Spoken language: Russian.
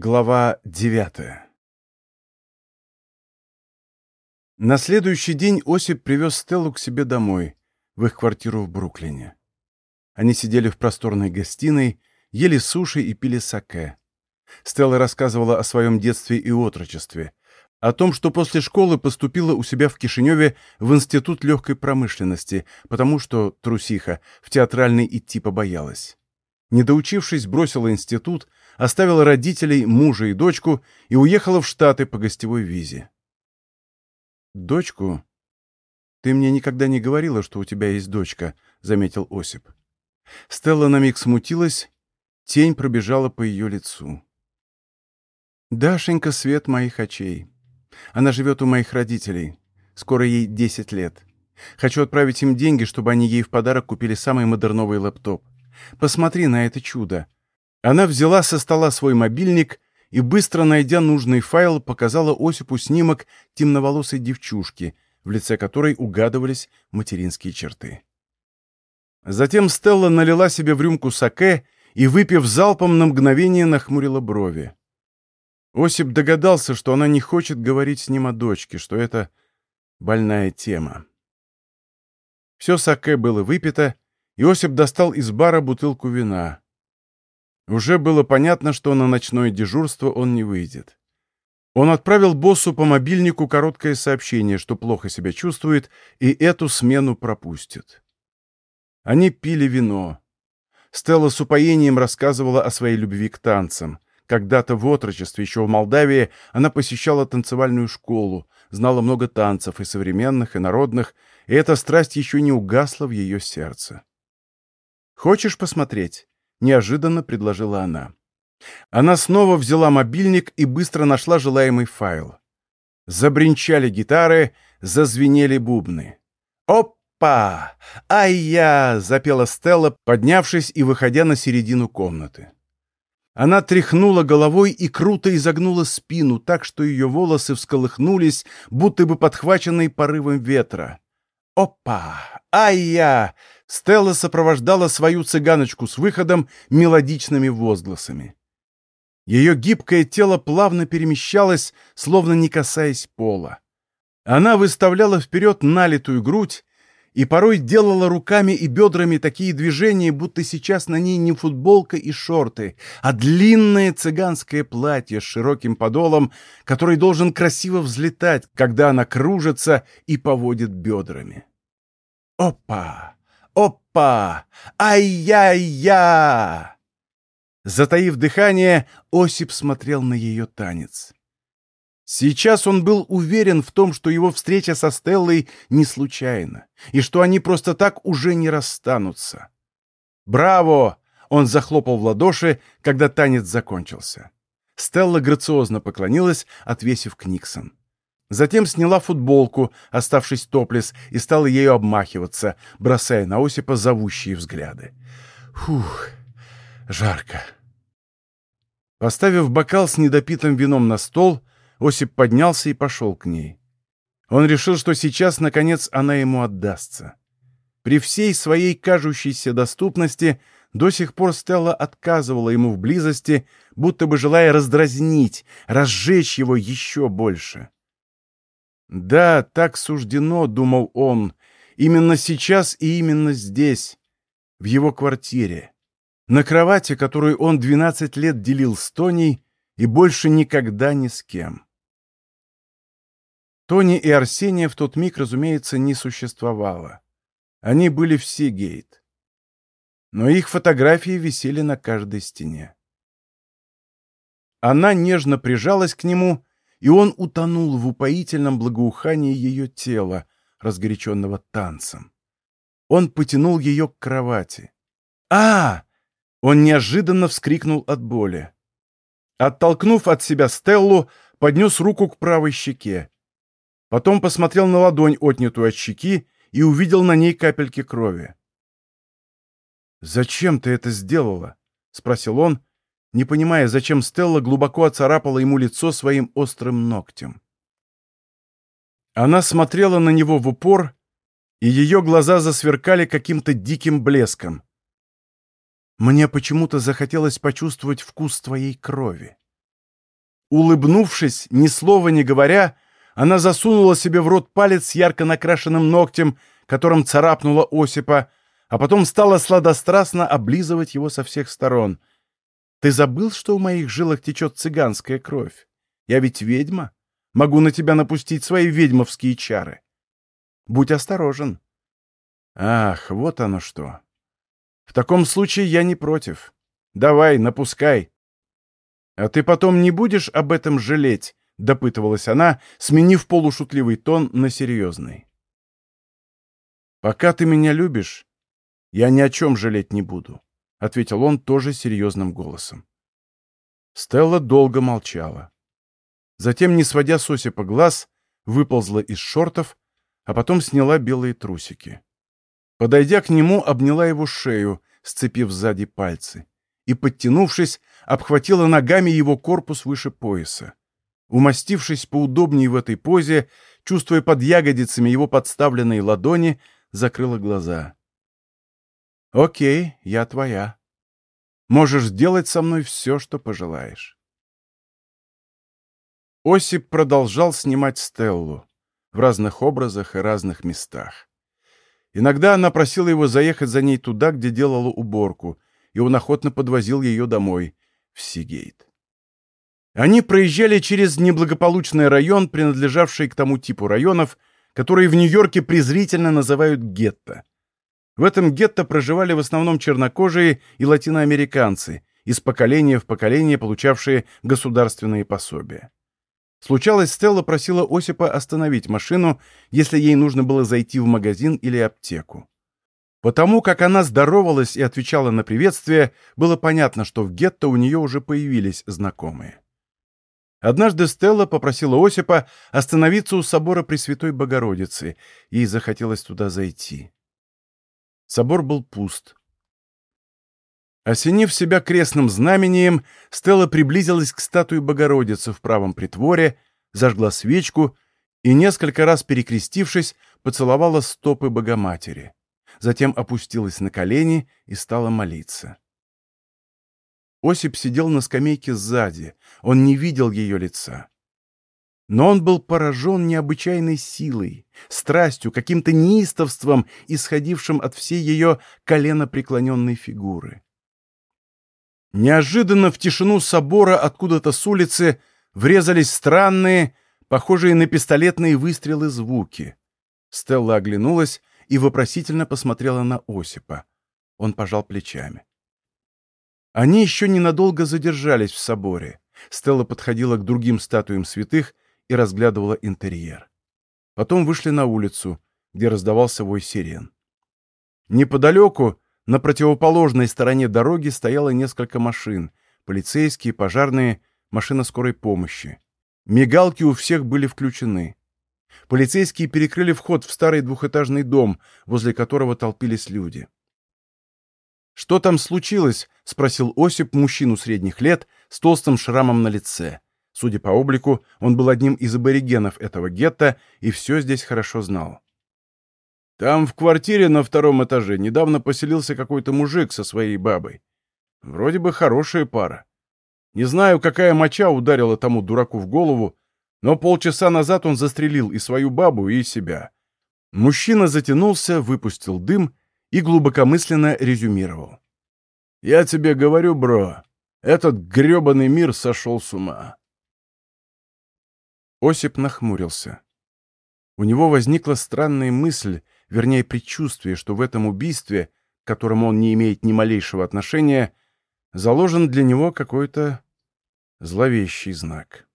Глава девятая На следующий день Осип привез Стеллу к себе домой, в их квартиру в Бруклине. Они сидели в просторной гостиной, ели суши и пили саке. Стелла рассказывала о своем детстве и отрочестве, о том, что после школы поступила у себя в Кишиневе в Институт легкой промышленности, потому что, трусиха, в театральный идти побоялась. Не доучившись, бросила институт, оставила родителей, мужа и дочку и уехала в Штаты по гостевой визе. «Дочку? Ты мне никогда не говорила, что у тебя есть дочка», — заметил Осип. Стелла на миг смутилась, тень пробежала по ее лицу. «Дашенька — свет моих очей. Она живет у моих родителей. Скоро ей десять лет. Хочу отправить им деньги, чтобы они ей в подарок купили самый модерновый лэптоп. Посмотри на это чудо. Она взяла со стола свой мобильник и, быстро найдя нужный файл, показала Осипу снимок темноволосой девчушки, в лице которой угадывались материнские черты. Затем Стелла налила себе в рюмку саке и, выпив залпом, на мгновение нахмурила брови. Осип догадался, что она не хочет говорить с ним о дочке, что это больная тема. Все саке было выпито, Иосип достал из бара бутылку вина. Уже было понятно, что на ночное дежурство он не выйдет. Он отправил боссу по мобильнику короткое сообщение, что плохо себя чувствует, и эту смену пропустит. Они пили вино. Стелла с упоением рассказывала о своей любви к танцам. Когда-то в отрочестве, еще в Молдавии, она посещала танцевальную школу, знала много танцев, и современных, и народных, и эта страсть еще не угасла в ее сердце. «Хочешь посмотреть?» — неожиданно предложила она. Она снова взяла мобильник и быстро нашла желаемый файл. Забринчали гитары, зазвенели бубны. «Опа! Ай-я!» — запела Стелла, поднявшись и выходя на середину комнаты. Она тряхнула головой и круто изогнула спину, так что ее волосы всколыхнулись, будто бы подхваченные порывом ветра. «Опа! Ай-я!» Стелла сопровождала свою цыганочку с выходом мелодичными возгласами. Ее гибкое тело плавно перемещалось, словно не касаясь пола. Она выставляла вперед налитую грудь и порой делала руками и бедрами такие движения, будто сейчас на ней не футболка и шорты, а длинное цыганское платье с широким подолом, который должен красиво взлетать, когда она кружится и поводит бедрами. Опа! Опа! Ай-я-я! Затаив дыхание, Осип смотрел на ее танец. Сейчас он был уверен в том, что его встреча со Стеллой не случайна, и что они просто так уже не расстанутся. «Браво!» — он захлопал в ладоши, когда танец закончился. Стелла грациозно поклонилась, отвесив Книксон. Затем сняла футболку, оставшись топлес, и стала ею обмахиваться, бросая на Осипа зовущие взгляды. Фух, жарко. Поставив бокал с недопитым вином на стол, Осип поднялся и пошел к ней. Он решил, что сейчас, наконец, она ему отдастся. При всей своей кажущейся доступности до сих пор Стелла отказывала ему в близости, будто бы желая раздразнить, разжечь его еще больше. Да, так суждено, думал он, именно сейчас и именно здесь, в его квартире, на кровати, которую он 12 лет делил с Тоней и больше никогда ни с кем. Тони и Арсения в тот миг, разумеется, не существовало. Они были в Сигейт. Но их фотографии висели на каждой стене. Она нежно прижалась к нему и он утонул в упоительном благоухании ее тела, разгоряченного танцем. Он потянул ее к кровати. а Он неожиданно вскрикнул от боли. Оттолкнув от себя Стеллу, поднес руку к правой щеке. Потом посмотрел на ладонь, отнятую от щеки, и увидел на ней капельки крови. «Зачем ты это сделала?» — спросил он, не понимая, зачем Стелла глубоко оцарапала ему лицо своим острым ногтем. Она смотрела на него в упор, и ее глаза засверкали каким-то диким блеском. «Мне почему-то захотелось почувствовать вкус твоей крови. Улыбнувшись, ни слова не говоря, она засунула себе в рот палец с ярко накрашенным ногтем, которым царапнула Осипа, а потом стала сладострастно облизывать его со всех сторон. «Ты забыл, что в моих жилах течет цыганская кровь? Я ведь ведьма. Могу на тебя напустить свои ведьмовские чары. Будь осторожен». «Ах, вот оно что. В таком случае я не против. Давай, напускай». «А ты потом не будешь об этом жалеть?» — допытывалась она, сменив полушутливый тон на серьезный. «Пока ты меня любишь, я ни о чем жалеть не буду», — ответил он тоже серьезным голосом. Стелла долго молчала. Затем, не сводя с Осипа глаз, выползла из шортов, а потом сняла белые трусики. Подойдя к нему, обняла его шею, сцепив сзади пальцы, и, подтянувшись, обхватила ногами его корпус выше пояса. Умастившись поудобнее в этой позе, чувствуя под ягодицами его подставленные ладони, закрыла глаза. «Окей, я твоя. Можешь сделать со мной все, что пожелаешь». Осип продолжал снимать Стеллу в разных образах и разных местах. Иногда она просила его заехать за ней туда, где делала уборку, и он охотно подвозил ее домой, в Сигейт. Они проезжали через неблагополучный район, принадлежавший к тому типу районов, которые в Нью-Йорке презрительно называют гетто. В этом гетто проживали в основном чернокожие и латиноамериканцы, из поколения в поколение получавшие государственные пособия. Случалось, Стелла просила Осипа остановить машину, если ей нужно было зайти в магазин или аптеку. Потому как она здоровалась и отвечала на приветствие, было понятно, что в гетто у нее уже появились знакомые. Однажды Стелла попросила Осипа остановиться у собора Пресвятой Богородицы. Ей захотелось туда зайти. Собор был пуст. Осенив себя крестным знамением, Стелла приблизилась к статуе Богородицы в правом притворе, зажгла свечку и, несколько раз перекрестившись, поцеловала стопы Богоматери. Затем опустилась на колени и стала молиться. Осип сидел на скамейке сзади, он не видел ее лица. Но он был поражен необычайной силой, страстью, каким-то неистовством, исходившим от всей ее коленопреклоненной фигуры. Неожиданно в тишину собора откуда-то с улицы врезались странные, похожие на пистолетные выстрелы звуки. Стелла оглянулась и вопросительно посмотрела на Осипа. Он пожал плечами. Они еще ненадолго задержались в соборе. Стелла подходила к другим статуям святых и разглядывала интерьер. Потом вышли на улицу, где раздавался вой сирен. Неподалеку, на противоположной стороне дороги, стояло несколько машин — полицейские, пожарные, машина скорой помощи. Мигалки у всех были включены. Полицейские перекрыли вход в старый двухэтажный дом, возле которого толпились люди. «Что там случилось?» — спросил Осип мужчину средних лет с толстым шрамом на лице. Судя по облику, он был одним из аборигенов этого гетто и все здесь хорошо знал. «Там в квартире на втором этаже недавно поселился какой-то мужик со своей бабой. Вроде бы хорошая пара. Не знаю, какая моча ударила тому дураку в голову, но полчаса назад он застрелил и свою бабу, и себя». Мужчина затянулся, выпустил дым и глубокомысленно резюмировал. «Я тебе говорю, бро, этот грёбаный мир сошел с ума». Осип нахмурился. У него возникла странная мысль, вернее, предчувствие, что в этом убийстве, к которому он не имеет ни малейшего отношения, заложен для него какой-то зловещий знак.